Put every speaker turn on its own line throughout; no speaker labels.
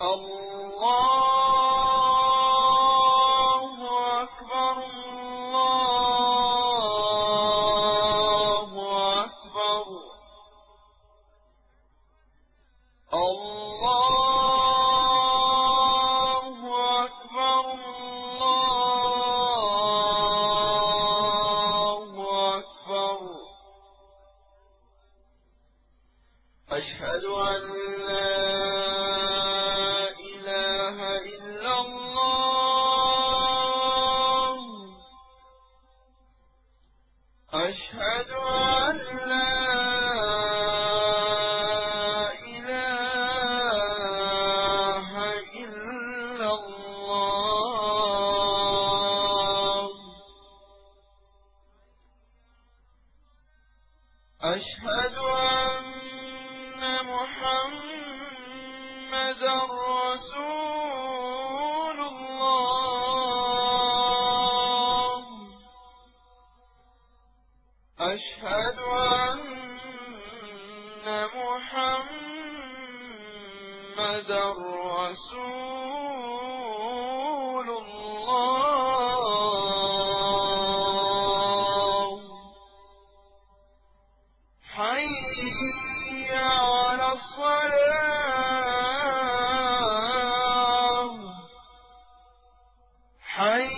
الله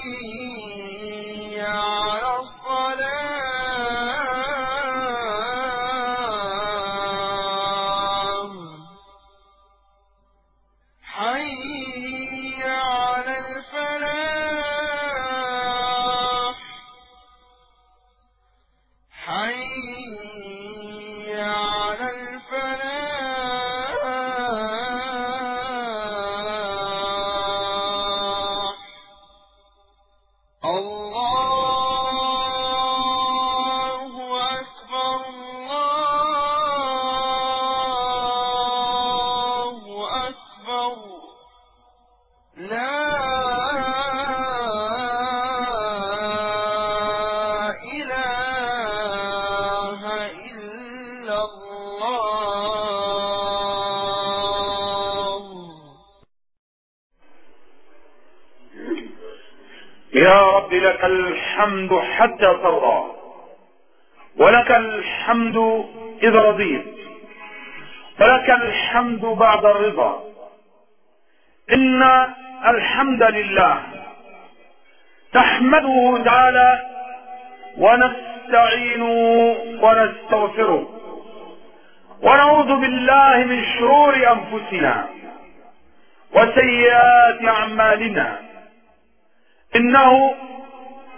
في
الحمد حتى ترضى ولك الحمد إذا رضيت ولك الحمد بعد الرضا إن الحمد لله تحمده تعالى ونستعين ونستغفره ونعوذ بالله من شرور أنفسنا وسيئات أعمالنا إنه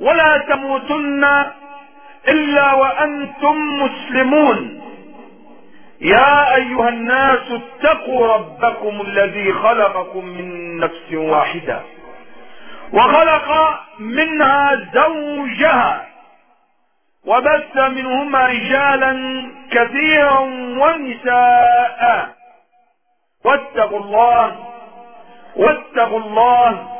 ولا تموتن الا وانتم مسلمون يا ايها الناس اتقوا ربكم الذي خلقكم من نفس واحده وخلق منها زوجها وبث منهما رجالا كثيرا ونساء واتقوا الله واتقوا الله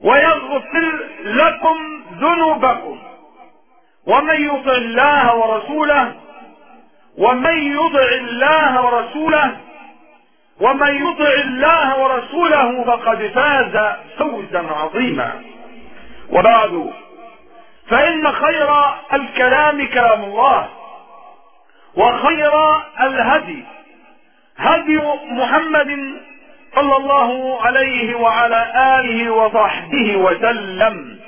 ويغفر لكم ذنوبكم ومن يطع الله ورسوله ومن يطع الله ورسوله ومن يطع الله ورسوله فقد فاز فوزا عظيما وبعد فإن خير الكلام كلام الله وخير الهدي هدي محمد صلى الله عليه وعلى آله وصحبه وسلم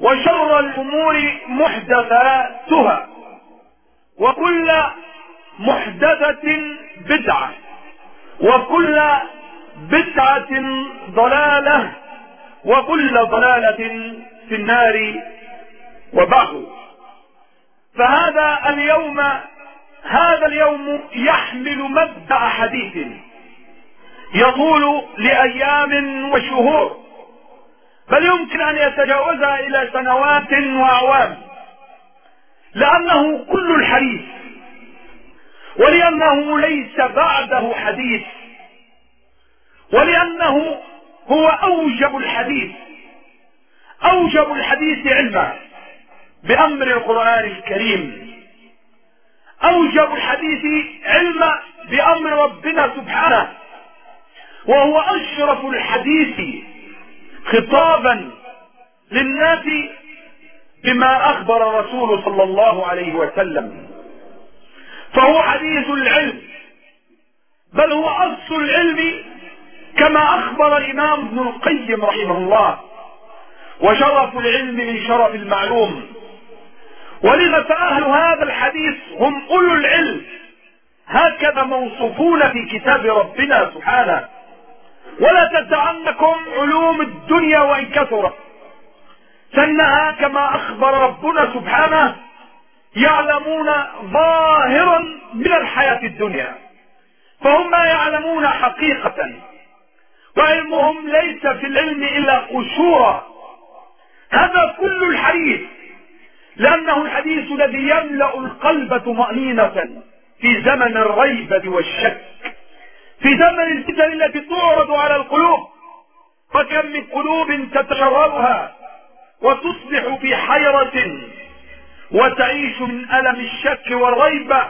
وشر الأمور محدثاتها وكل محدثة بدعة وكل بدعة ضلالة وكل ضلالة في النار وبعد فهذا اليوم هذا اليوم يحمل مبدأ حديث يطول لايام وشهور بل يمكن ان يتجاوزها الى سنوات واعوام لانه كل الحديث ولانه ليس بعده حديث ولانه هو اوجب الحديث اوجب الحديث علما بامر القران الكريم اوجب الحديث علما بامر ربنا سبحانه وهو أشرف الحديث خطابا للناس بما أخبر رسول صلى الله عليه وسلم فهو حديث العلم بل هو أصل العلم كما أخبر الإمام ابن القيم رحمه الله وشرف العلم من شرف المعلوم ولذا فأهل هذا الحديث هم أولو العلم هكذا موصوفون في كتاب ربنا سبحانه ولا تدعنكم علوم الدنيا وإن كثرت فانها كما أخبر ربنا سبحانه يعلمون ظاهرا من الحياة الدنيا فهم لا يعلمون حقيقة وعلمهم ليس في العلم إلا قشورا هذا كل الحديث لأنه الحديث الذي يملأ القلب طمأنينة في زمن الريبة والشك في زمن الفتن التي تعرض على القلوب فكم من قلوب تتجررها وتصبح في حيرة وتعيش من ألم الشك والريبة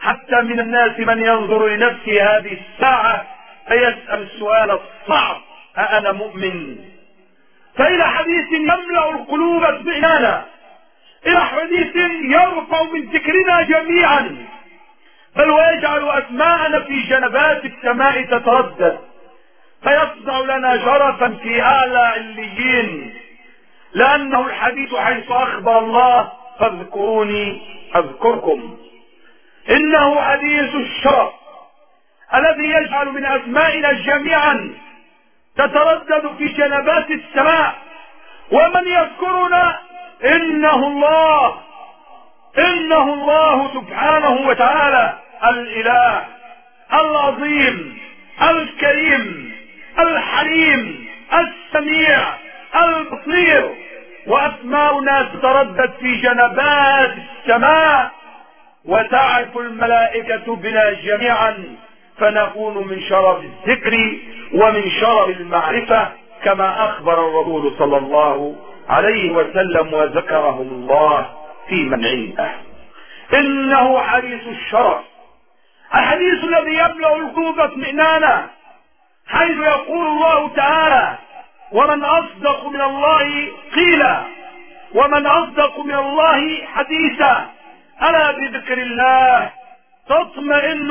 حتى من الناس من ينظر لنفسه هذه الساعة فيسأل السؤال الصعب أأنا مؤمن فإلى حديث يملأ القلوب اطمئنانا إلى حديث يرفع من ذكرنا جميعا بل ويجعل أسماءنا في جنبات السماء تتردد فيصنع لنا جرفا في أعلى عليين لأنه الحديث حيث أخبر الله فاذكروني أذكركم إنه حديث الشرف الذي يجعل من أسمائنا جميعا تتردد في جنبات السماء ومن يذكرنا إنه الله إنه الله سبحانه وتعالى الاله العظيم الكريم الحليم السميع البصير واسماؤنا تتردد في جنبات السماء وتعرف الملائكه بنا جميعا فنكون من شرف الذكر ومن شرف المعرفه كما اخبر الرسول صلى الله عليه وسلم وذكرهم الله في من عنده انه حريص الشرف الحديث الذي يملا القلوب اطمئنانا حيث يقول الله تعالى ومن اصدق من الله قيلا ومن اصدق من الله حديثا الا بذكر الله تطمئن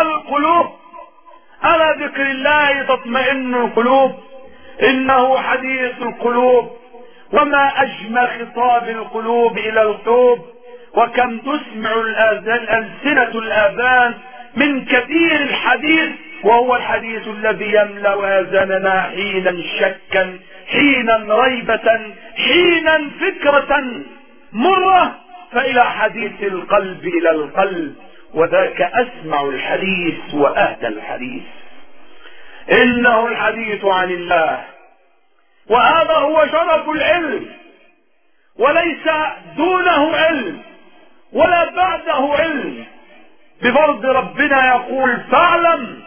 القلوب الا بذكر الله تطمئن القلوب انه حديث القلوب وما اجمل خطاب القلوب الى القلوب وكم تسمع الألسنة الآذان من كثير الحديث وهو الحديث الذي يملأ آذاننا حينا شكا حينا ريبة حينا فكرة مرة فإلى حديث القلب إلى القلب وذاك أسمع الحديث وأهدى الحديث إنه الحديث عن الله وهذا هو شرف العلم وليس دونه علم ولا بعده علم بفرض ربنا يقول فاعلم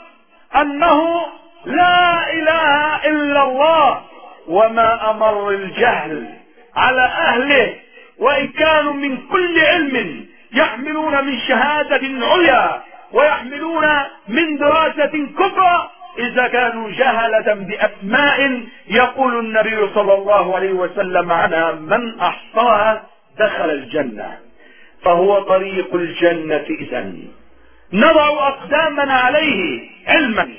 انه لا اله الا الله وما امر الجهل على اهله وان كانوا من كل علم يحملون من شهاده عليا ويحملون من دراسه كبرى اذا كانوا جهله باسماء يقول النبي صلى الله عليه وسلم عنها من احصاها دخل الجنه فهو طريق الجنة إذا نضع أقدامنا عليه علما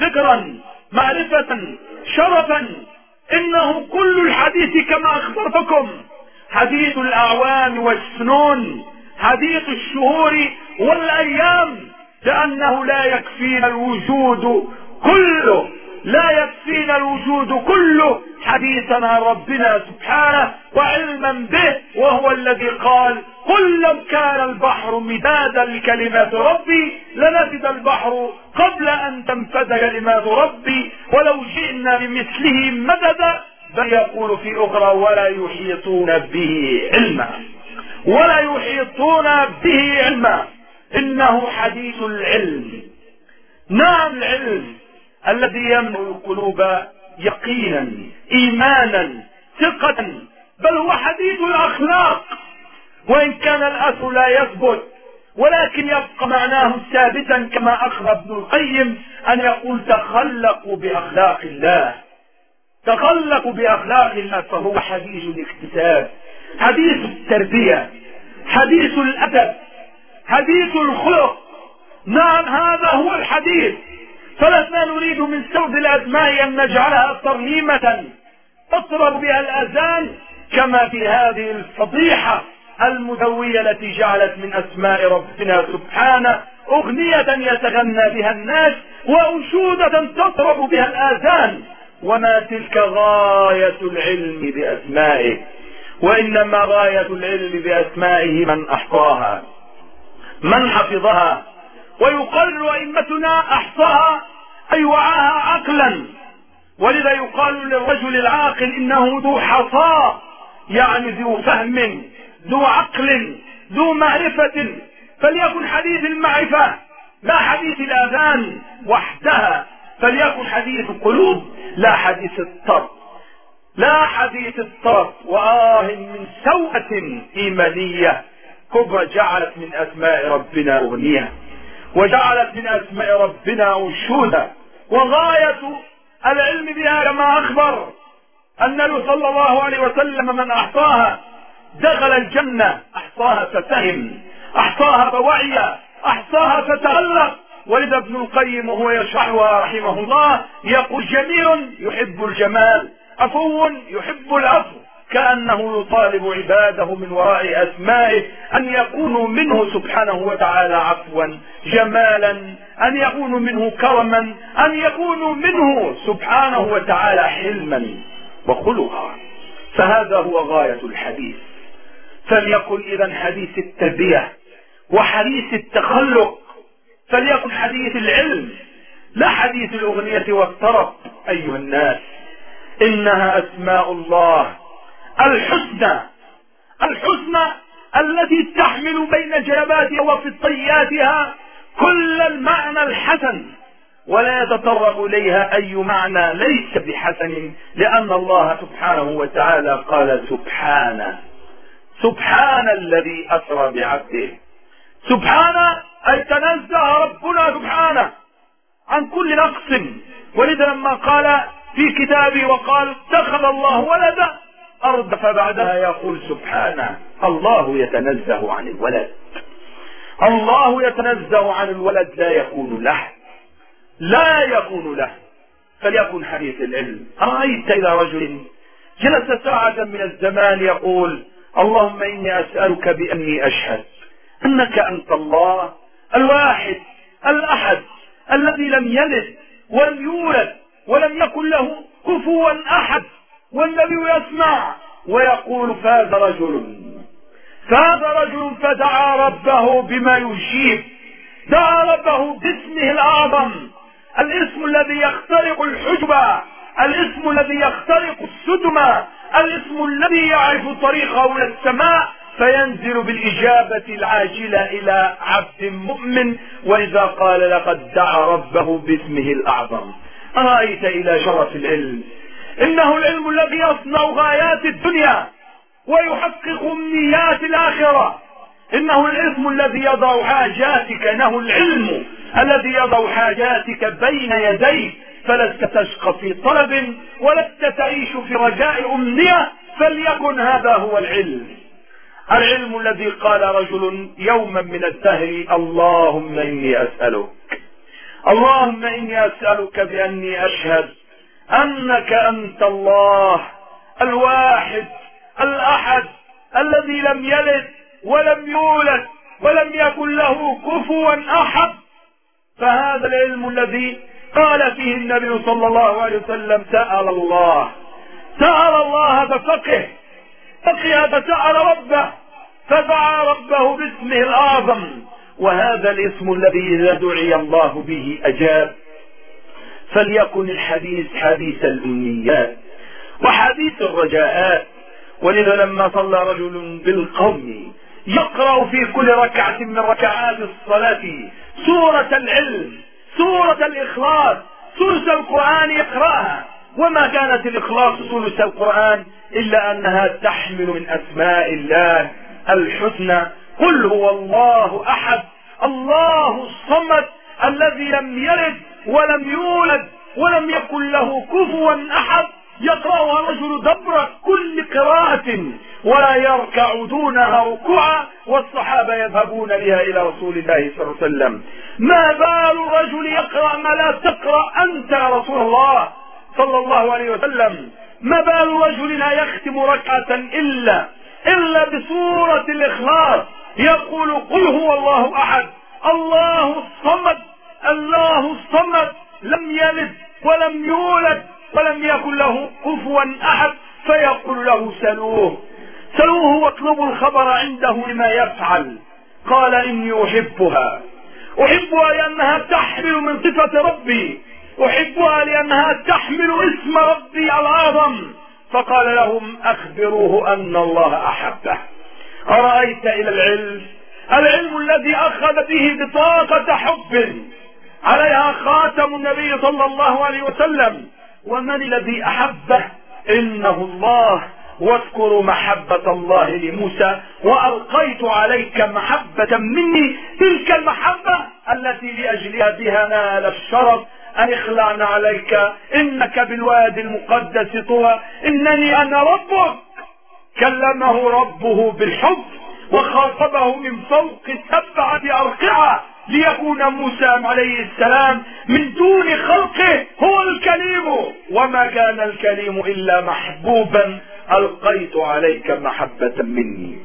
ذكرا معرفة شرفا إنه كل الحديث كما أخبرتكم حديث الأعوام والسنون حديث الشهور والأيام لأنه لا يكفينا الوجود كله لا يكفينا الوجود كله حديثا عن ربنا سبحانه وعلما به وهو الذي قال قل لو كان البحر مدادا لكلمات ربي لنفد البحر قبل ان تنفد كلمات ربي ولو جئنا بمثله مددا بل يقول في اخرى ولا يحيطون به علما ولا يحيطون به علما انه حديث العلم نعم العلم الذي يملأ القلوب يقينا إيمانا ثقة بل هو حديد الأخلاق وإن كان الأثر لا يثبت ولكن يبقى معناه ثابتا كما أخبر ابن القيم أن يقول تخلقوا بأخلاق الله تخلقوا بأخلاق الله فهو حديث الاكتساب حديث التربية حديث الأدب حديث الخلق نعم هذا هو الحديث فلسنا نريد من سود الأسماء أن نجعلها ترنيمة تطرب بها الأذان كما في هذه الفضيحة المدوية التي جعلت من أسماء ربنا سبحانه أغنية يتغنى بها الناس وأنشودة تطرب بها الآذان وما تلك غاية العلم بأسمائه وإنما غاية العلم بأسمائه من أحصاها من حفظها ويقرر أئمتنا أحصاها أي وعاها عقلا ولذا يقال للرجل العاقل إنه ذو حصاء يعني ذو فهم ذو عقل ذو معرفة فليكن حديث المعرفة لا حديث الآذان وحدها فليكن حديث القلوب لا حديث الطرف لا حديث الطرف وآه من سوءة إيمانية كبرى جعلت من أسماء ربنا أغنية وجعلت من أسماء ربنا الشهدى وغاية العلم بها كما أخبر النبي صلى الله عليه وسلم من أحصاها دخل الجنة أحصاها ففهم أحصاها فوعي أحصاها فتألق ولذا ابن القيم وهو يشرحها رحمه الله يقول جميل يحب الجمال عفو يحب العفو كأنه يطالب عباده من وراء أسمائه أن يكونوا منه سبحانه وتعالى عفوا جمالا أن يكونوا منه كرما أن يكونوا منه سبحانه وتعالى حلما وخلقا فهذا هو غاية الحديث فليكن إذا حديث التربية وحديث التخلق فليكن حديث العلم لا حديث الأغنية والترف أيها الناس إنها أسماء الله الحسنى الحسنى التي تحمل بين جنباتها وفطياتها كل المعنى الحسن ولا يتطرق إليها أي معنى ليس بحسن لأن الله سبحانه وتعالى قال سبحانه سبحان الذي أسرى بعبده سبحان أي تنزه ربنا سبحانه عن كل نقص ولذا لما قال في كتابه وقال اتخذ الله ولدا الأرض فبعدها يقول سبحانه الله يتنزه عن الولد الله يتنزه عن الولد لا يكون له لا يكون له فليكن حديث العلم أرأيت إلى رجل جلس ساعة من الزمان يقول اللهم إني أسألك بأني أشهد أنك أنت الله الواحد الأحد الذي لم يلد ولم يولد ولم يكن له كفوا أحد والنبي يسمع ويقول فاز رجل فاز رجل فدعا ربه بما يجيب دعا ربه باسمه الأعظم الاسم الذي يخترق الحجبة الاسم الذي يخترق السدمة الاسم الذي يعرف طريقه الى السماء فينزل بالإجابة العاجلة إلى عبد مؤمن وإذا قال لقد دعا ربه باسمه الأعظم أرأيت إلى شرف العلم إنه العلم الذي يصنع غايات الدنيا ويحقق أمنيات الآخرة إنه العلم الذي يضع حاجاتك إنه العلم الذي يضع حاجاتك بين يديك فلست تشقى في طلب ولست تعيش في رجاء أمنية فليكن هذا هو العلم العلم الذي قال رجل يوما من الدهر اللهم إني أسألك اللهم إني أسألك بأني أشهد انك انت الله الواحد الاحد الذي لم يلد ولم يولد ولم يكن له كفوا احد فهذا العلم الذي قال فيه النبي صلى الله عليه وسلم سأل الله سأل الله ففقه فقه فسأل ربه فدعا ربه باسمه الأعظم وهذا الاسم الذي إذا دعي الله به أجاب فليكن الحديث حديث الأمنيات وحديث الرجاءات ولذا لما صلى رجل بالقوم يقرأ في كل ركعة من ركعات الصلاة سورة العلم سورة الإخلاص ثلث القرآن يقرأها وما كانت الإخلاص ثلث القرآن إلا أنها تحمل من أسماء الله الحسنى قل هو الله أحد الله الصمد الذي لم يلد ولم يولد ولم يكن له كفوا أحد يقرأها الرجل دبر كل قراءة ولا يركع دونها ركوعا والصحابة يذهبون بها إلى رسول الله صلى الله عليه وسلم ما بال الرجل يقرأ ما لا تقرأ أنت يا رسول الله صلى الله عليه وسلم ما بال رجل لا يختم ركعة إلا إلا بسورة الإخلاص يقول قل هو الله أحد الله الصمد الله الصمد لم يلد ولم يولد ولم يكن له كفوا أحد فيقول له سلوه سلوه واطلبوا الخبر عنده لما يفعل قال إني أحبها أحبها لأنها تحمل من صفة ربي أحبها لأنها تحمل اسم ربي الأعظم فقال لهم أخبروه أن الله أحبه أرأيت إلى العلم العلم الذي أخذ به بطاقة حب عليها خاتم النبي صلى الله عليه وسلم ومن الذي احبه انه الله واذكروا محبة الله لموسى وألقيت عليك محبة مني تلك المحبة التي لأجلها بها نال الشرف أن اخلعن عليك إنك بالواد المقدس طوى إنني أنا ربك كلمه ربه بالحب وخاطبه من فوق سبعة أرقعة ليكون موسى عليه السلام من دون خلقه هو الكليم وما كان الكليم إلا محبوبا ألقيت عليك محبة مني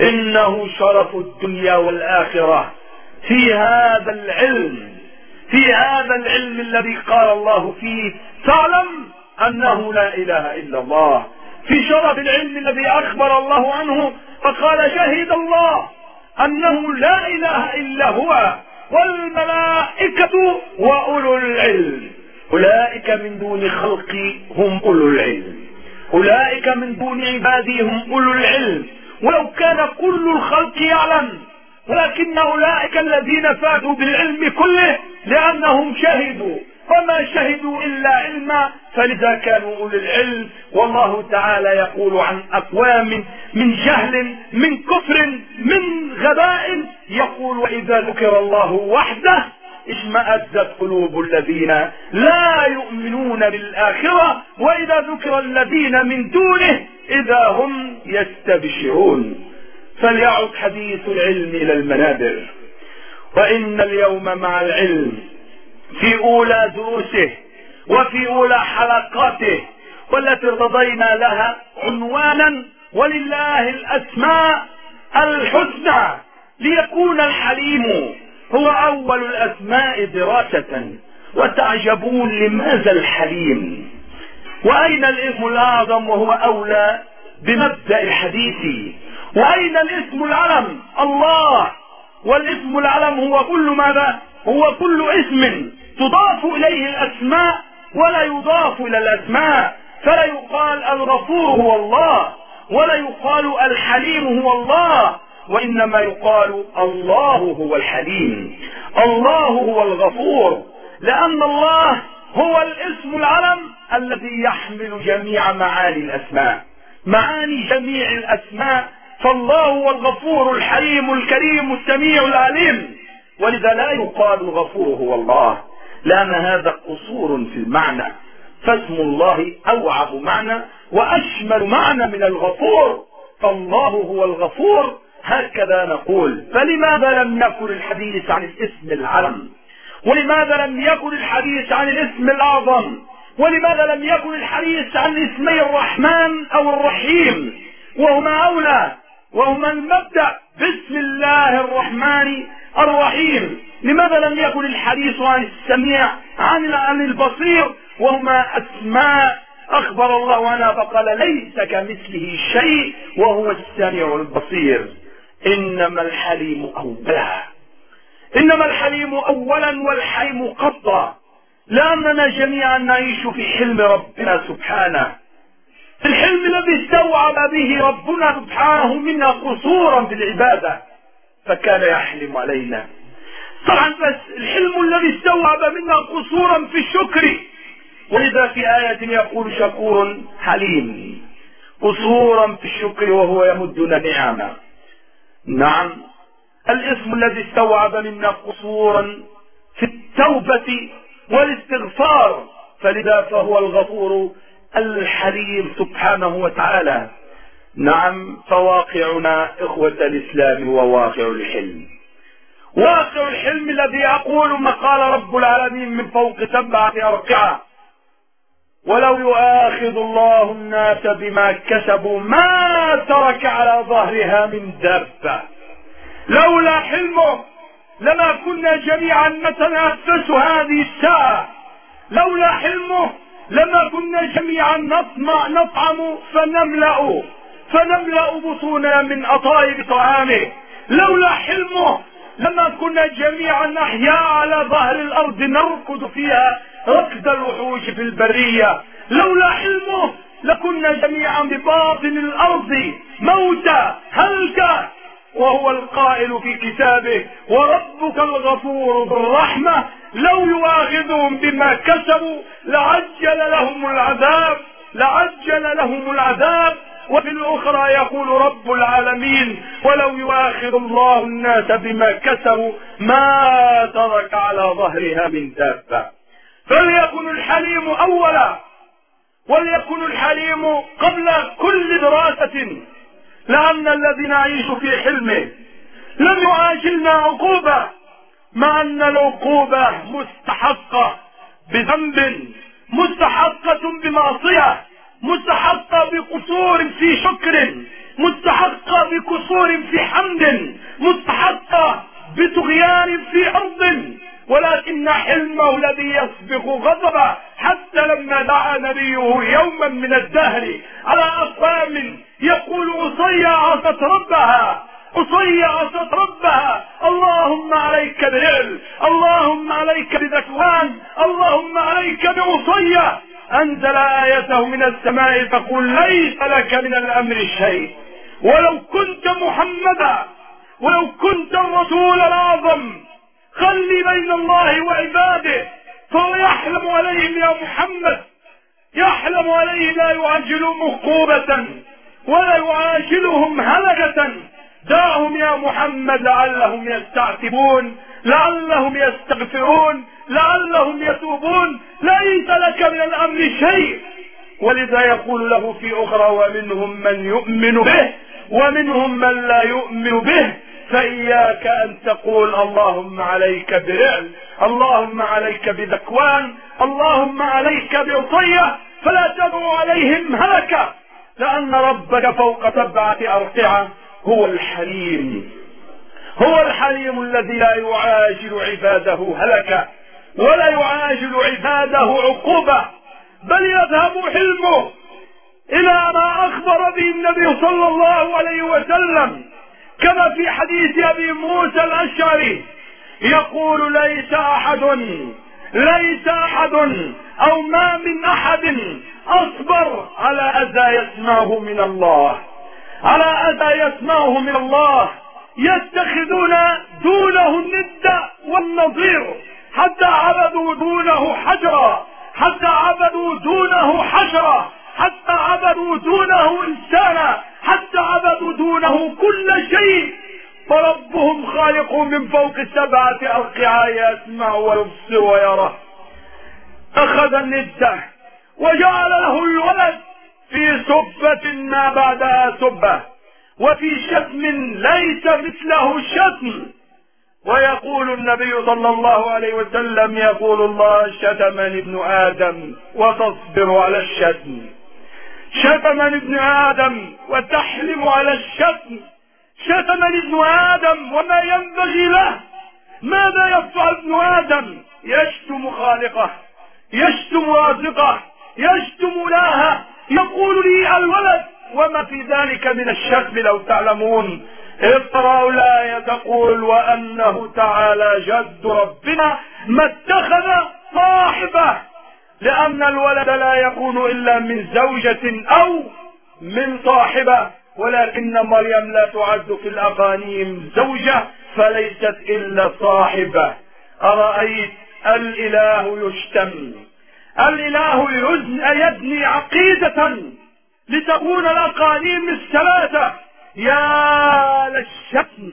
إنه شرف الدنيا والآخرة في هذا العلم في هذا العلم الذي قال الله فيه تعلم أنه لا إله إلا الله في شرف العلم الذي أخبر الله عنه فقال شهد الله انه لا اله الا هو والملائكه واولو العلم اولئك من دون خلقي هم اولو العلم اولئك من دون عبادي هم اولو العلم ولو كان كل الخلق يعلم ولكن اولئك الذين فاتوا بالعلم كله لانهم شهدوا وما شهدوا إلا علما فلذا كانوا أولي العلم والله تعالى يقول عن أقوام من جهل من كفر من غباء يقول وإذا ذكر الله وحده اشمأزت قلوب الذين لا يؤمنون بالآخرة وإذا ذكر الذين من دونه إذا هم يستبشرون فليعد حديث العلم إلى المنابر وإن اليوم مع العلم في أولى دروسه وفي أولى حلقاته والتي ارتضينا لها عنوانا ولله الأسماء الحسنى ليكون الحليم هو أول الأسماء دراسة وتعجبون لماذا الحليم وأين الاسم الأعظم وهو أولى بمبدأ الحديث وأين الاسم العلم الله والاسم العلم هو كل ماذا هو كل اسم تضاف إليه الأسماء ولا يضاف إلى الأسماء فلا يقال الغفور هو الله ولا يقال الحليم هو الله وإنما يقال الله هو الحليم الله هو الغفور لأن الله هو الاسم العلم الذي يحمل جميع معاني الأسماء معاني جميع الأسماء فالله هو الغفور الحليم الكريم السميع العليم ولذا لا يقال الغفور هو الله لأن هذا قصور في المعنى فاسم الله أوعب معنى وأشمل معنى من الغفور فالله هو الغفور هكذا نقول فلماذا لم نكن الحديث عن الاسم العلم ولماذا لم يكن الحديث عن الاسم الأعظم ولماذا لم يكن الحديث عن اسمي الرحمن أو الرحيم وهما أولى وهما المبدأ بسم الله الرحمن الرحيم لماذا لم يكن الحديث عن السميع عن عن البصير وهما اسماء اخبر الله عنها فقال ليس كمثله شيء وهو السميع البصير انما الحليم اولا انما الحليم اولا والحيم قطا لاننا جميعا نعيش في حلم ربنا سبحانه الحلم الذي استوعب به ربنا سبحانه منا قصورا في العباده فكان يحلم علينا طبعا بس الحلم الذي استوعب منا قصورا في الشكر ولذا في آية يقول شكور حليم قصورا في الشكر وهو يمدنا نعمة نعم الاسم الذي استوعب منا قصورا في التوبة والاستغفار فلذا فهو الغفور الحليم سبحانه وتعالى نعم فواقعنا إخوة الإسلام هو واقع الحلم واقع الحلم الذي يقول ما قال رب العالمين من فوق سبعة أرقعة ولو يؤاخذ الله الناس بما كسبوا ما ترك على ظهرها من دابة لولا حلمه لما كنا جميعا نتنافس هذه الساعة لولا حلمه لما كنا جميعا نطمع نطعم فنملأ فنملأ بطوننا من أطايب طعامه لولا حلمه لما كنا جميعا نحيا على ظهر الأرض نركض فيها ركض الوحوش في البرية لولا حلمه لكنا جميعا بباطن الأرض موتى هلكا وهو القائل في كتابه وربك الغفور بالرحمة لو يؤاخذهم بما كسبوا لعجل لهم العذاب لعجل لهم العذاب وفي الأخرى يقول رب العالمين ولو يؤاخذ الله الناس بما كسبوا ما ترك على ظهرها من دابة فليكن الحليم أولا وليكن الحليم قبل كل دراسة لأن الذي نعيش في حلمه لم يعاجلنا عقوبة مع أن العقوبة مستحقة بذنب مستحقة بمعصية مستحقة بقصور في شكر مستحقة بقصور في حمد مستحقة بطغيان في أرض ولكن حلمه الذي يسبق غضبه حتى لما دعا نبيه يوما من الدهر على أقوام يقول عصي عصت ربها عصي عصت ربها اللهم عليك بهل اللهم عليك بذكوان اللهم عليك بعصيه أنزل آيته من السماء تقول ليس لك من الأمر شيء ولو كنت محمدا ولو كنت الرسول الأعظم خلي بين الله وعباده فهو يحلم عليهم يا محمد يحلم عليهم لا يعجلهم عقوبة ولا يعاجلهم هلكة دعهم يا محمد لعلهم يستعتبون لعلهم يستغفرون لعلهم يتوبون ليس لك من الامر شيء ولذا يقول له في اخرى ومنهم من يؤمن به ومنهم من لا يؤمن به فإياك أن تقول اللهم عليك برعل اللهم عليك بذكوان اللهم عليك بعطية فلا تدعو عليهم هلكة لأن ربك فوق سبعة أرقعة هو الحليم هو الحليم الذي لا يعاجل عباده هلكة ولا يعاجل عباده عقوبة بل يذهب حلمه إلى ما أخبر به النبي صلى الله عليه وسلم كما في حديث أبي موسى الأشعري يقول ليس أحد ليس أحد أو ما من أحد أصبر على أذى يسمعه من الله على أذى يسمعه من الله يتخذون دونه الند والنظير حتى عبدوا دونه حجرا حتى عبدوا دونه حجرا حتى عبدوا دونه إنسانا حتى عبدوا دونه كل شيء فربهم خالق من فوق السبعة أرقعة يسمع ويبصر ويرى أخذ الندة وجعل له الولد في سبة ما بعدها سبة وفي شتم ليس مثله شتم ويقول النبي صلى الله عليه وسلم يقول الله شتمني ابن آدم وتصبر على الشتم شتمني ابن آدم وتحلم على الشتم شتمني ابن آدم وما ينبغي له ماذا يفعل ابن آدم يشتم خالقه يشتم رازقه يشتم لها يقول لي الولد وما في ذلك من الشتم لو تعلمون اقرأوا الآية تقول وأنه تعالى جد ربنا ما اتخذ صاحبة لأن الولد لا يكون إلا من زوجة أو من صاحبة ولكن مريم لا تعد في الأقانيم زوجة فليست إلا صاحبة أرأيت الإله يشتم الإله يبني عقيدة لتكون الأقانيم الثلاثة يا للشتم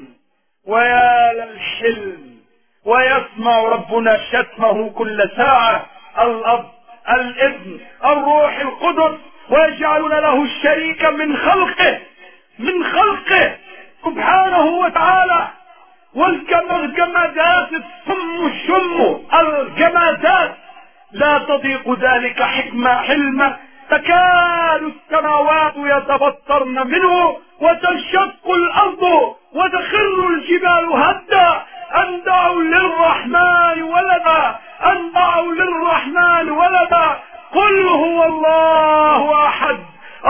ويا للحلم ويسمع ربنا شتمه كل ساعة الأب الابن الروح القدس ويجعلون له الشريك من خلقه من خلقه سبحانه وتعالى والجمادات السم الشم الجمادات لا تضيق ذلك حكمة حلمة تكاد السماوات يتبطرن منه وتنشق الأرض وتخر الجبال هدا أن دعوا للرحمن ولدا أن دعوا للرحمن ولدا قل هو الله أحد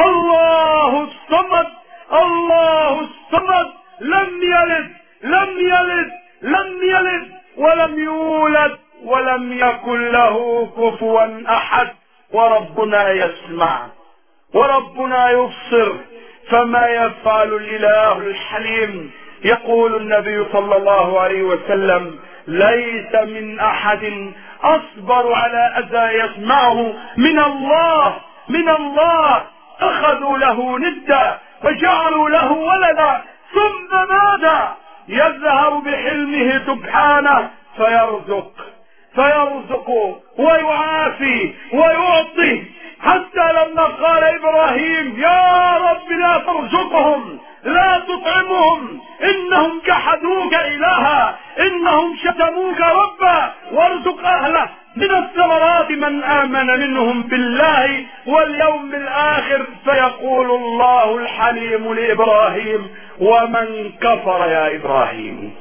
الله الصمد الله الصمد لم يلد لم يلد لم يلد ولم يولد ولم يكن له كفوا أحد وربنا يسمع وربنا يبصر فما يفعل الاله الحليم يقول النبي صلى الله عليه وسلم ليس من احد اصبر على اذى يسمعه من الله من الله اخذوا له ندا وجعلوا له ولدا ثم ماذا يذهب بحلمه سبحانه فيرزق فيرزق ويعافي ويعطي حتى لما قال ابراهيم يا رب لا ترزقهم لا تطعمهم انهم جحدوك الها انهم شتموك ربا وارزق اهله من الثمرات من امن منهم بالله واليوم الاخر فيقول الله الحليم لابراهيم ومن كفر يا ابراهيم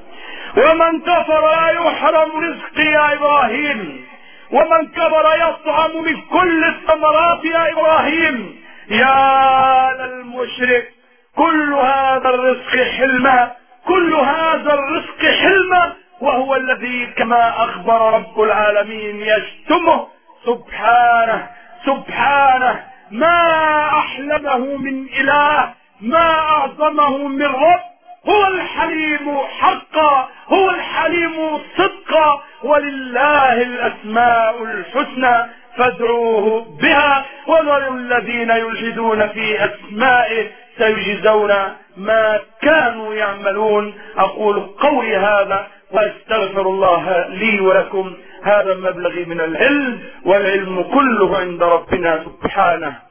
ومن كفر لا يحرم رزقي يا ابراهيم ومن كفر يطعم من كل الثمرات يا ابراهيم يا للمشرك كل هذا الرزق حلما كل هذا الرزق حلما وهو الذي كما اخبر رب العالمين يشتمه سبحانه سبحانه ما احلمه من اله ما اعظمه من رب هو الحليم حقا هو الحليم صدقا ولله الأسماء الحسنى فادعوه بها وذر الذين يلحدون في أسمائه سيجزون ما كانوا يعملون أقول قولي هذا وأستغفر الله لي ولكم هذا مبلغي من العلم والعلم كله عند ربنا سبحانه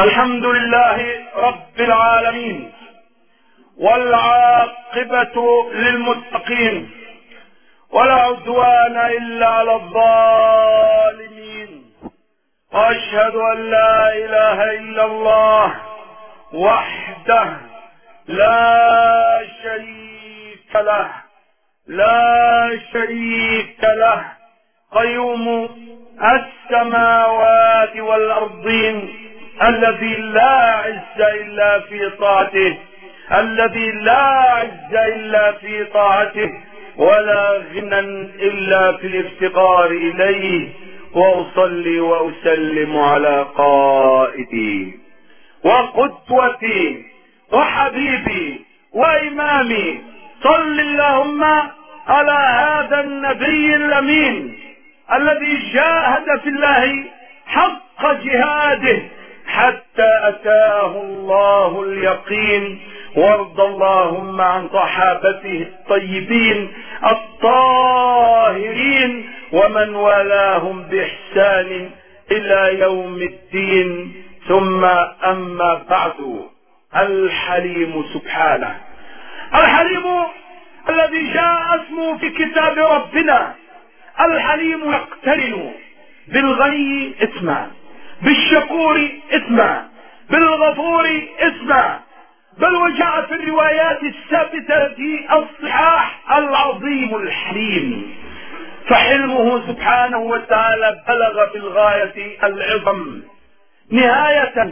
الحمد لله رب العالمين والعاقبة للمتقين ولا عدوان إلا على الظالمين وأشهد أن لا إله إلا الله وحده لا شريك له لا شريك له قيوم السماوات والأرضين الذي لا عز إلا في طاعته الذي لا عز إلا في طاعته ولا غنى إلا في الافتقار إليه وأصلي وأسلم على قائدي وقدوتي وحبيبي وإمامي صل اللهم على هذا النبي الأمين الذي جاهد في الله حق جهاده حتى أتاه الله اليقين وارض اللهم عن صحابته الطيبين الطاهرين ومن والاهم بإحسان إلى يوم الدين ثم أما بعد الحليم سبحانه الحليم الذي جاء اسمه في كتاب ربنا الحليم يقترن بالغني إثما بالشكور اسمع بالغفور اسمع بل وجاء في الروايات الثابتة في الصحاح العظيم الحليم فحلمه سبحانه وتعالى بلغ في الغاية العظم نهاية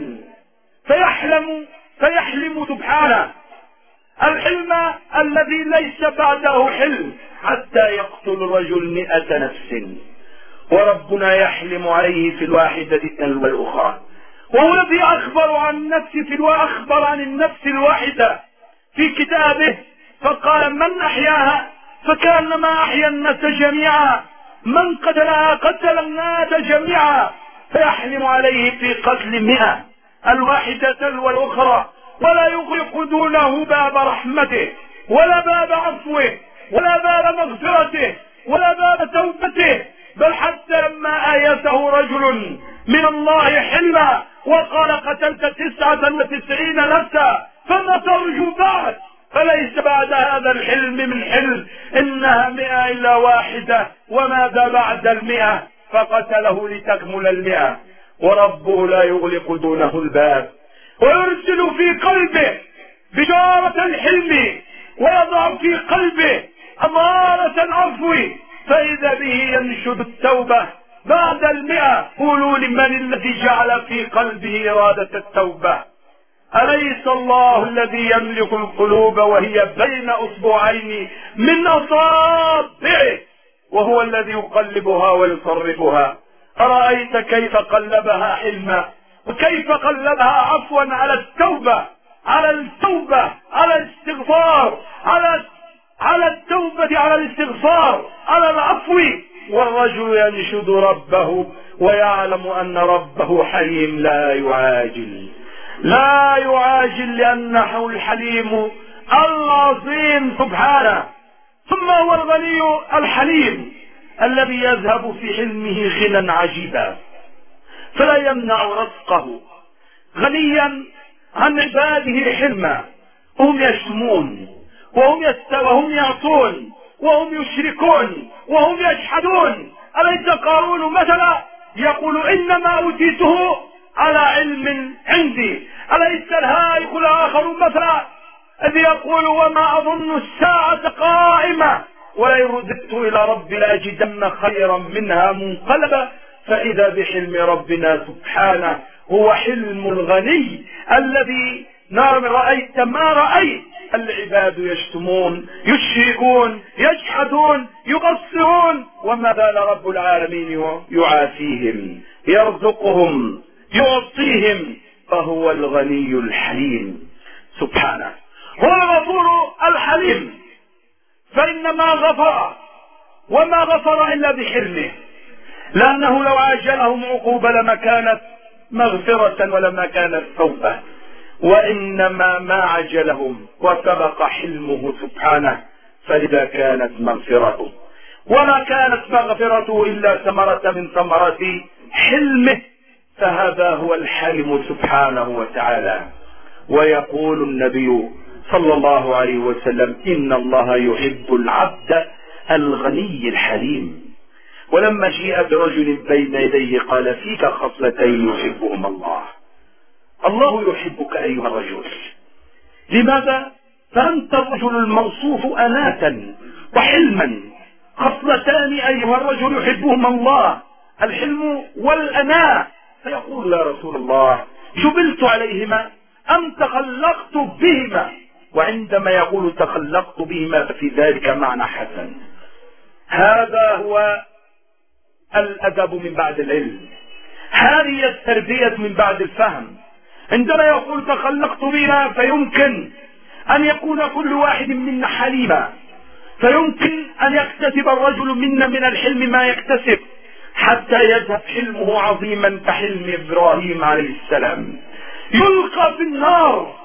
فيحلم فيحلم سبحانه الحلم الذي ليس بعده حلم حتى يقتل الرجل مئة نفس وربنا يحلم عليه في الواحدة تلو الأخرى وهو الذي أخبر عن نفسه في وأخبر عن النفس الواحدة في كتابه فقال من أحياها فكانما أحيا الناس جميعا من قتلها قتل الناس جميعا فيحلم عليه في قتل مئة الواحدة تلو الأخرى ولا يغلق دونه باب رحمته ولا باب عفوه ولا باب مغفرته ولا باب توبته بل حتى لما آيته رجل من الله حلما وقال قتلت تسعة وتسعين نفسا فما ترجو بعد فليس بعد هذا الحلم من حلم إنها مئة إلا واحدة وماذا بعد المئة فقتله لتكمل المئة وربه لا يغلق دونه الباب ويرسل في قلبه بجارة الحلم ويضع في قلبه أمارة العفو فإذا به ينشد التوبة بعد المئة قولوا لمن الذي جعل في قلبه إرادة التوبة أليس الله الذي يملك القلوب وهي بين أصبعين من أصابعه وهو الذي يقلبها ويصرفها أرأيت كيف قلبها علما وكيف قلبها عفوا على التوبة على التوبة على الاستغفار على على التوبة على الاستغفار على العفو والرجل ينشد ربه ويعلم أن ربه حليم لا يعاجل لا يعاجل لأنه الحليم العظيم سبحانه ثم هو الغني الحليم الذي يذهب في حلمه غنى عجيبا فلا يمنع رزقه غنيا عن عباده حلما هم يشمون وهم وهم يعطون وهم يشركون وهم يجحدون أليس قارون مثلا يقول إنما أوتيته على علم عندي أليس الهالك الآخر مثلا إذ يقول وما أظن الساعة قائمة ولئن رددت إلى ربي لأجدن خيرا منها منقلبا فإذا بحلم ربنا سبحانه هو حلم الغني الذي نار رأيت ما رأيت العباد يشتمون يشهقون يجحدون يقصرون وما بال رب العالمين يعافيهم يرزقهم يعطيهم فهو الغني الحليم سبحانه هو الغفور الحليم فإن ما غفر وما غفر إلا بحلمه لأنه لو عاجلهم عقوبة لما كانت مغفرة ولما كانت توبة وإنما ما عجلهم وسبق حلمه سبحانه فلذا كانت مغفرته وما كانت مغفرته إلا ثمرة من ثمرات حلمه فهذا هو الحلم سبحانه وتعالى ويقول النبي صلى الله عليه وسلم إن الله يحب العبد الغني الحليم ولما جيء برجل بين يديه قال فيك خصلتين يحبهما الله الله يحبك أيها الرجل لماذا فأنت الرجل الموصوف أناة وحلما خصلتان أيها الرجل يحبهما الله الحلم والأناة فيقول يا رسول الله جبلت عليهما أم تخلقت بهما وعندما يقول تخلقت بهما ففي ذلك معنى حسن هذا هو الأدب من بعد العلم هذه التربية من بعد الفهم عندما يقول تخلقت بنا فيمكن أن يكون كل واحد منا حليما فيمكن أن يكتسب الرجل منا من الحلم ما يكتسب حتى يذهب حلمه عظيما كحلم إبراهيم عليه السلام يلقى في النار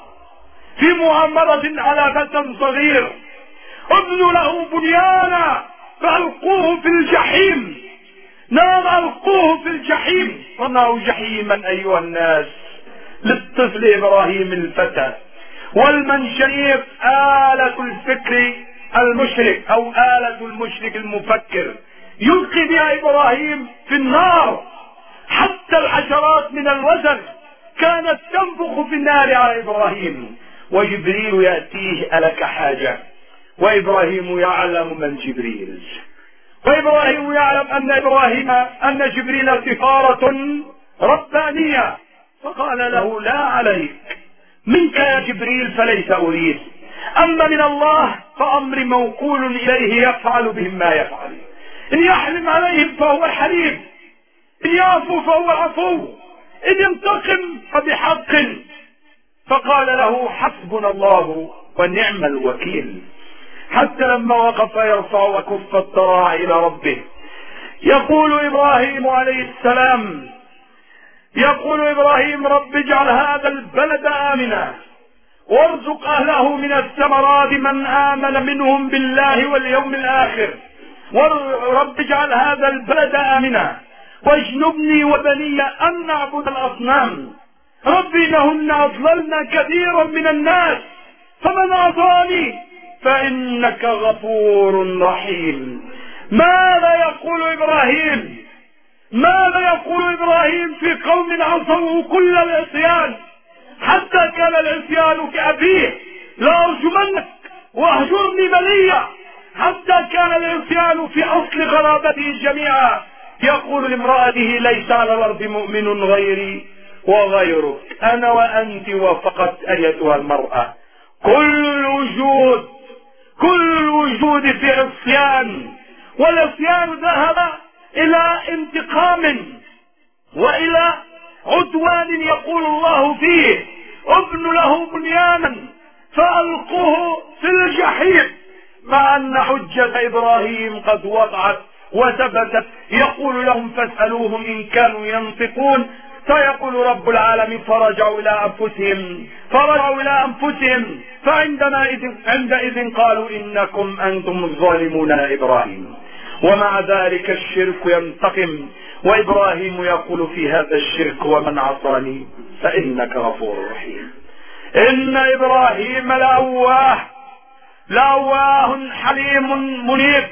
في مؤامرة على فتى صغير ابنوا له بنيانا فألقوه في الجحيم نار ألقوه في الجحيم صنعوا جحيما أيها الناس للطفل إبراهيم الفتى والمنشير آلة الفكر المشرك أو آلة المشرك المفكر يلقي بها إبراهيم في النار حتى الحشرات من الوزن كانت تنفخ في النار على إبراهيم وجبريل يأتيه ألك حاجة وإبراهيم يعلم من جبريل وإبراهيم يعلم أن إبراهيم أن جبريل سفارة ربانية فقال له لا عليك منك يا جبريل فليس أريد أما من الله فأمر موكول إليه يفعل بهم ما يفعل إن يحرم عليهم فهو حليم إن يعفو فهو عفو إن ينتقم فبحق فقال له حسبنا الله ونعم الوكيل حتى لما وقف يرفع وكف الترى إلى ربه يقول إبراهيم عليه السلام يقول إبراهيم رب اجعل هذا البلد آمنا وارزق أهله من الثمرات من آمن منهم بالله واليوم الآخر ورب اجعل هذا البلد آمنا واجنبني وبني أن نعبد الأصنام رب إنهن أضللن كثيرا من الناس فمن اعطاني فإنك غفور رحيم ماذا يقول إبراهيم ماذا يقول ابراهيم في قوم عصوه كل العصيان حتى كان العصيان كابيه لا ارجمنك واهجرني بليا حتى كان العصيان في اصل غرابته جميعا يقول لامرأته ليس على الأرض مؤمن غيري وغيرك أنا وأنت وفقط أيتها المرأة كل الوجود كل الوجود في عصيان والعصيان ذهب الى انتقام والى عدوان يقول الله فيه ابن له بنيانا فالقوه في الجحيم مع ان حجه ابراهيم قد وضعت وثبتت يقول لهم فاسالوهم ان كانوا ينطقون فيقول رب العالمين فرجعوا الى انفسهم فرجعوا الى انفسهم فعندما إذ عندئذ قالوا انكم انتم الظالمون يا ابراهيم ومع ذلك الشرك ينتقم وإبراهيم يقول في هذا الشرك ومن عصاني فإنك غفور رحيم إن إبراهيم لأواه لأواه حليم منيب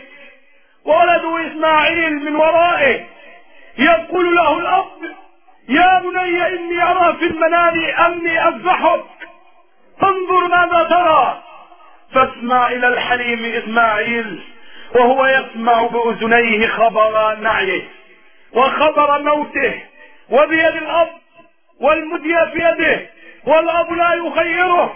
ولد إسماعيل من ورائه يقول له الأب يا بني إني أرى في المنام أني أذبحك فانظر ماذا ترى فاسمع إلى الحليم إسماعيل وهو يسمع بأذنيه خبر نعيه وخبر موته وبيد الأب والمدي في يده والأب لا يخيره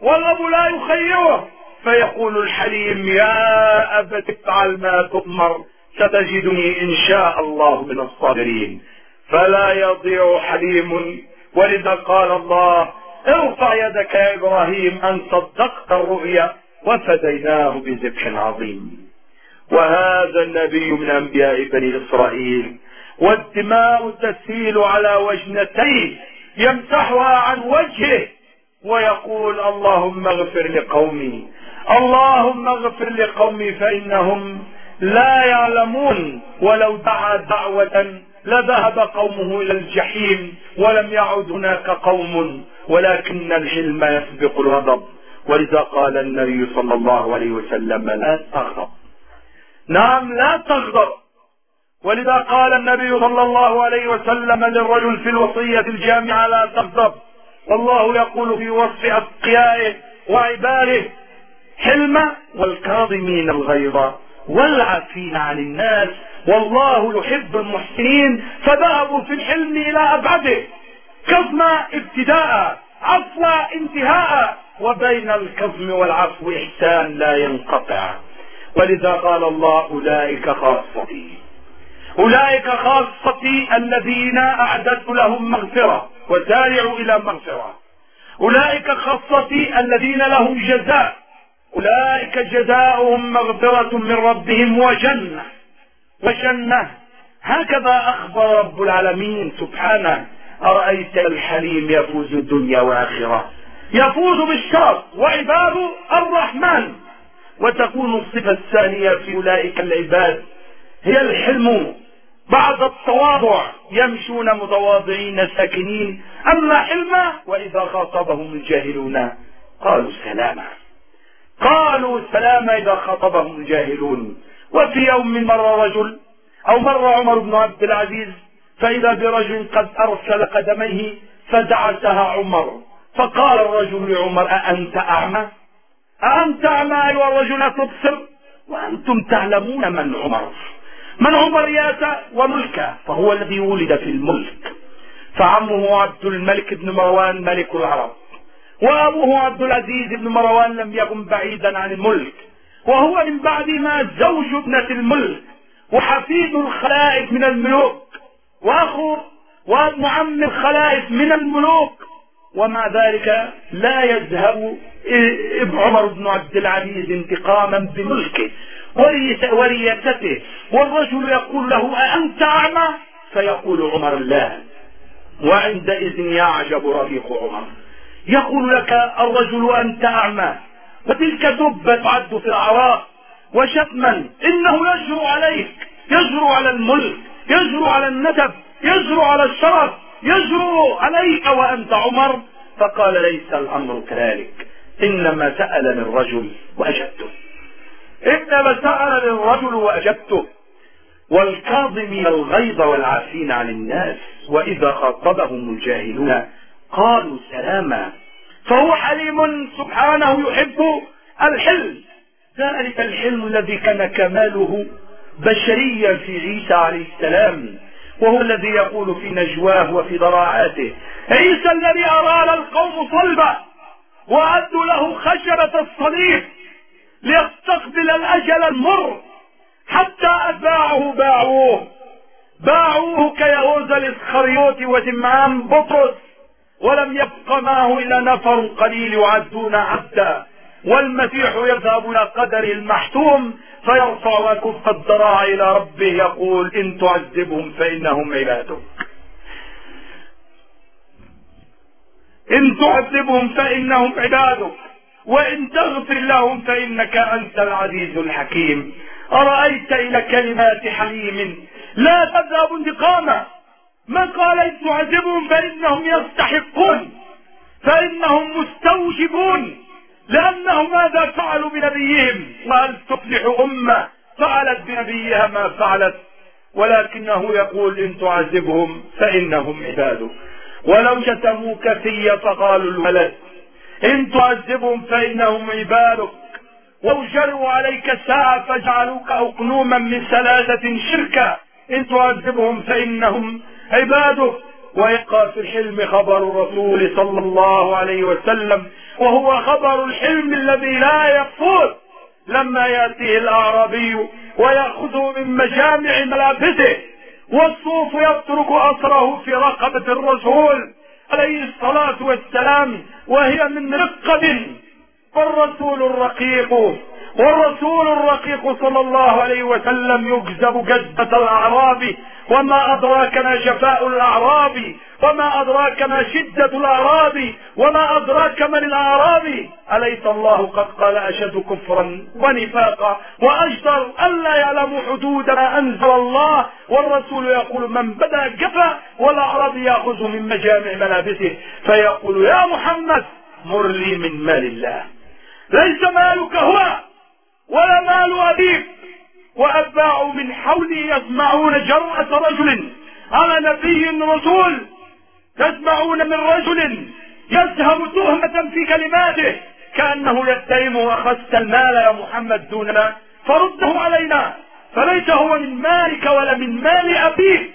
والأب لا يخيره فيقول الحليم يا أبت افعل ما تؤمر ستجدني إن شاء الله من الصابرين فلا يضيع حليم ولذا قال الله ارفع يدك يا إبراهيم أن صدقت الرؤيا وفديناه بذبح عظيم وهذا النبي من أنبياء بني إسرائيل والدماء تسيل على وجنتيه يمسحها عن وجهه ويقول اللهم اغفر لقومي اللهم اغفر لقومي فإنهم لا يعلمون ولو دعا دعوة لذهب قومه إلى الجحيم ولم يعد هناك قوم ولكن العلم يسبق الغضب ولذا قال النبي صلى الله عليه وسلم لا تغضب نعم لا تغضب ولذا قال النبي صلى الله عليه وسلم للرجل في الوصية الجامعة لا تغضب والله يقول في وصف أتقيائه وعباده حلم والكاظمين الغيظ والعافين عن الناس والله يحب المحسنين فذهبوا في الحلم إلى أبعده كظم ابتداء عفو انتهاء وبين الكظم والعفو إحسان لا ينقطع ولذا قال الله أولئك خاصتي أولئك خاصتي الذين أعددت لهم مغفرة وسارعوا إلى مغفرة أولئك خاصتي الذين لهم جزاء أولئك جزاؤهم مغفرة من ربهم وجنة وجنة هكذا أخبر رب العالمين سبحانه أرأيت الحليم يفوز الدنيا وآخرة يفوز بالشر وعباد الرحمن وتكون الصفة الثانية في أولئك العباد هي الحلم بعد التواضع يمشون متواضعين ساكنين أما حلما وإذا خاطبهم الجاهلون قالوا سلاما قالوا سلاما إذا خاطبهم الجاهلون وفي يوم مر رجل أو مر عمر بن عبد العزيز فإذا برجل قد أرسل قدميه فدعسها عمر فقال الرجل لعمر أأنت أعمى أم تعمى والرجل تبصر وأنتم تعلمون من عمر من عمر رياسة وملكة فهو الذي ولد في الملك فعمه عبد الملك بن مروان ملك العرب وأبوه عبد العزيز بن مروان لم يكن بعيدا عن الملك وهو من بعدهما زوج ابنة الملك وحفيد الخلائف من الملوك وأخو وابن عم الخلائف من الملوك ومع ذلك لا يذهب إيه، إيه، عمر بن عبد العزيز انتقاما بملكه ورياسته والرجل يقول له أأنت أعمى فيقول عمر لا وعندئذ يعجب رفيق عمر يقول لك الرجل أنت أعمى وتلك دبة تعد في العراء وشتما إنه يجرؤ عليك يجرؤ على الملك يجرؤ على النسب يجرؤ على الشرف يجرؤ عليك وأنت عمر فقال ليس الأمر كذلك إنما سألني الرجل وأجبته إنما سألني الرجل وأجبته والكاظمين الغيظ والعافين عن الناس وإذا خاطبهم الجاهلون قالوا سلاما فهو حليم سبحانه يحب الحلم ذلك الحلم الذي كان كماله بشريا في عيسى عليه السلام وهو الذي يقول في نجواه وفي ضراعاته عيسى الذي أرال القوم صلبه وأدوا له خشبة الصليب ليستقبل الأجل المر حتى أتباعه باعوه باعوه كيهوذا الإسخريوط وزمعان بطرس ولم يبق معه إلا نفر قليل يعدون عبدا والمسيح يذهب إلى قدره المحتوم فيرفع كف الذراع إلى ربه يقول إن تعذبهم فإنهم عبادك إن تعذبهم فإنهم عبادك وإن تغفر لهم فإنك أنت العزيز الحكيم أرأيت إلى كلمات حليم لا تذهب انتقاما من قال إن تعذبهم فإنهم يستحقون فإنهم مستوجبون لأنهم ماذا فعلوا بنبيهم وهل تصلح أمة فعلت بنبيها ما فعلت ولكنه يقول إن تعذبهم فإنهم عبادك ولو شتموك في فقالوا الولد إن تعذبهم فإنهم عبادك وأوجروا عليك الساعة فجعلوك أقنوما من ثلاثة شركا إن تعذبهم فإنهم عبادك ويبقى في الحلم خبر الرسول صلى الله عليه وسلم وهو خبر الحلم الذي لا يفوت لما يأتيه الأعرابي ويأخذه من مجامع ملابسه والصوف يترك اثره في رقبه الرسول عليه الصلاه والسلام وهي من رقب فالرسول الرقيق والرسول الرقيق صلى الله عليه وسلم يجذب جذبة الأعراب وما أدراك ما جفاء الأعراب وما أدراك ما شدة الأعراب وما أدراك من الأعراب أليس الله قد قال أشد كفرا ونفاقا وأجدر ألا يعلم حدود ما أنزل الله والرسول يقول من بدأ كفى والأعراب يأخذ من مجامع ملابسه فيقول يا محمد مر لي من مال الله ليس مالك هو ولا مال أبيك وأباع من حولي يسمعون جرأة رجل على نبي رسول تسمعون من رجل يسهم تهمة في كلماته كأنه يتهم أخذت المال يا محمد دوننا فرده علينا فليس هو من مالك ولا من مال أبيك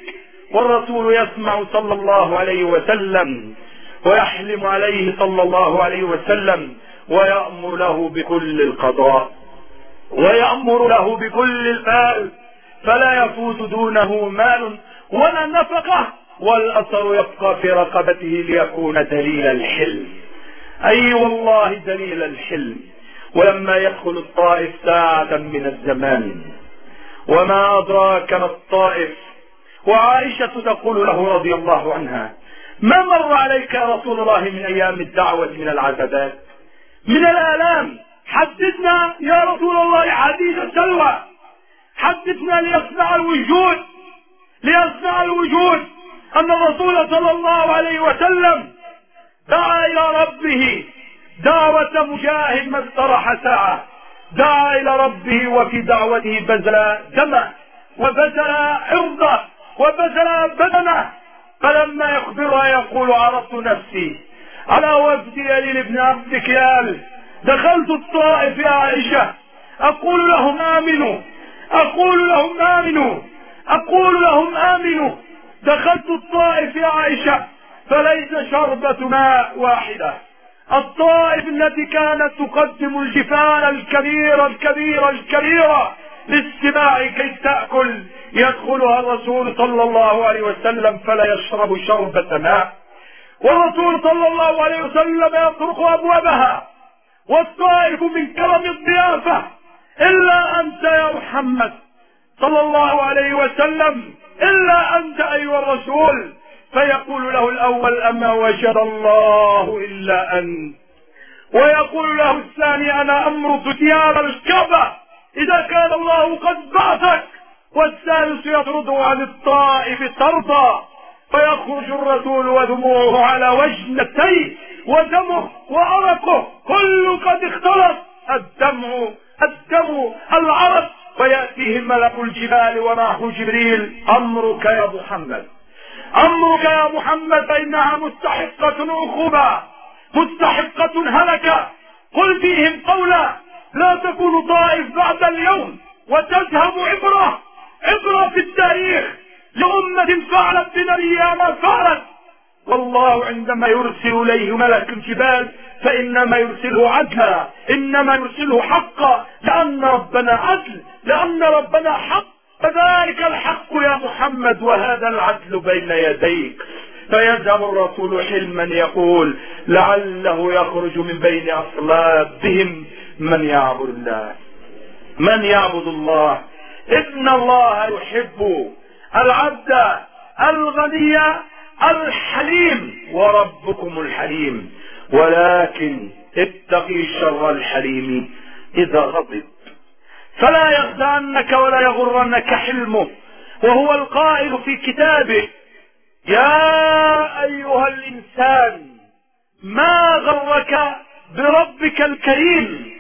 والرسول يسمع صلى الله عليه وسلم ويحلم عليه صلى الله عليه وسلم ويأمر له بكل القضاء ويأمر له بكل المال فلا يفوت دونه مال ولا نفقه والأثر يبقى في رقبته ليكون دليل الحلم أي أيوة والله دليل الحلم ولما يدخل الطائف ساعة من الزمان وما أدراك ما الطائف وعائشة تقول له رضي الله عنها ما مر عليك يا رسول الله من أيام الدعوة من العذابات من الآلام حدثنا يا رسول الله حديث السلوى حدثنا ليصنع الوجود ليصنع الوجود أن الرسول صلى الله عليه وسلم دعا إلى ربه دعوة مجاهد ما استرح ساعة دعا إلى ربه وفي دعوته بذل دمه وبذل عرضه وبذل بدنه فلما يخبرها يقول عرضت نفسي على وفد يليل ابن عبد كيال دخلت الطائف يا عائشة أقول لهم آمنوا أقول لهم آمنوا أقول لهم آمنوا دخلت الطائف يا عائشة فليس شربة ماء واحدة الطائف التي كانت تقدم الجفان الكبيرة الكبيرة الكبيرة للسباع كي تأكل يدخلها الرسول صلى الله عليه وسلم فلا يشرب شربة ماء والرسول صلى الله عليه وسلم يطرق أبوابها والطائف من كرم الضيافة إلا أنت يا محمد صلى الله عليه وسلم إلا أنت أيها الرسول فيقول له الأول أما وجد الله إلا أنت ويقول له الثاني أنا أمرض ثياب الكعبة إذا كان الله قد بعثك والثالث يطرد عن الطائف طردا فيخرج الرسول ودموعه على وجنتيه ودمه وعرقه كل قد اختلط الدمع الدم العرق ويأتيهم ملك الجبال وراح جبريل أمرك يا محمد أمرك يا محمد فإنها مستحقة عقوبة مستحقة هلكة قل فيهم قولا لا تكون طائف بعد اليوم وتذهب عبرة عبرة في التاريخ لأمة فعلت بنبيها ما فعلت والله عندما يرسل إليه ملك الجبال فإنما يرسله عدلا إنما يرسله حقا لأن ربنا عدل لأن ربنا حق فذلك الحق يا محمد وهذا العدل بين يديك فيذهب الرسول حلما يقول لعله يخرج من بين أصلابهم من يعبد الله من يعبد الله إن الله يحب العبد الغني الحليم وربكم الحليم ولكن اتقي شر الحليم إذا غضب فلا يغدانك ولا يغرنك حلمه وهو القائل في كتابه يا أيها الإنسان ما غرك بربك الكريم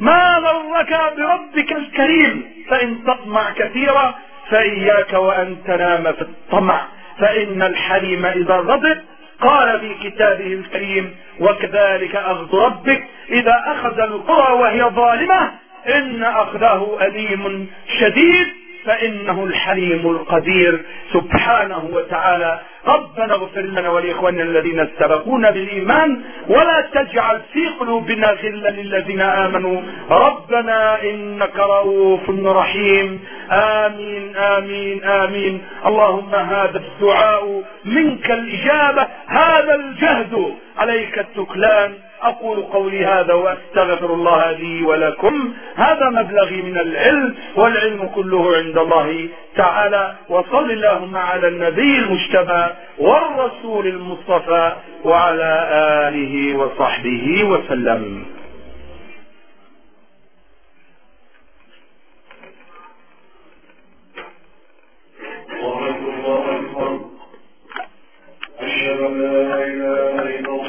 ما غرك بربك الكريم فإن تطمع كثيرا فإياك وأن تنام في الطمع فإن الحليم إذا غضب قال في كتابه الكريم وكذلك أخذ ربك إذا أخذ القرى وهي ظالمة إن أخذه أليم شديد فإنه الحليم القدير سبحانه وتعالى ربنا اغفر لنا ولإخواننا الذين سبقونا بالإيمان ولا تجعل في قلوبنا غلا للذين آمنوا ربنا إنك رؤوف رحيم آمين آمين آمين اللهم هذا الدعاء منك الإجابة هذا الجهد عليك التكلان أقول قولي هذا وأستغفر الله لي ولكم هذا مبلغي من العلم والعلم كله عند الله تعالى وصل اللهم على النبي المجتبى والرسول المصطفى وعلى آله وصحبه وسلم الله أكبر أشهد أن لا إله إلا الله